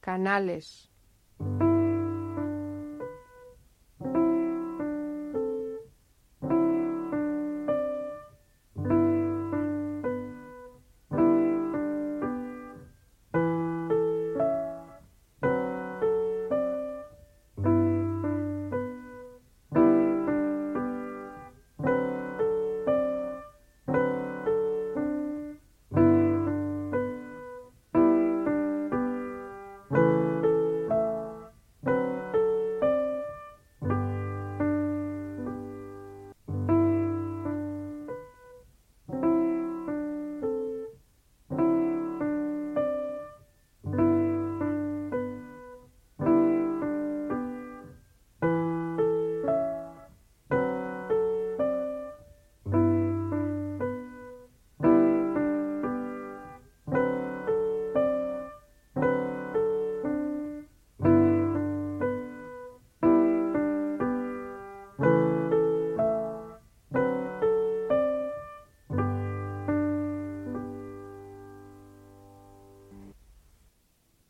canales.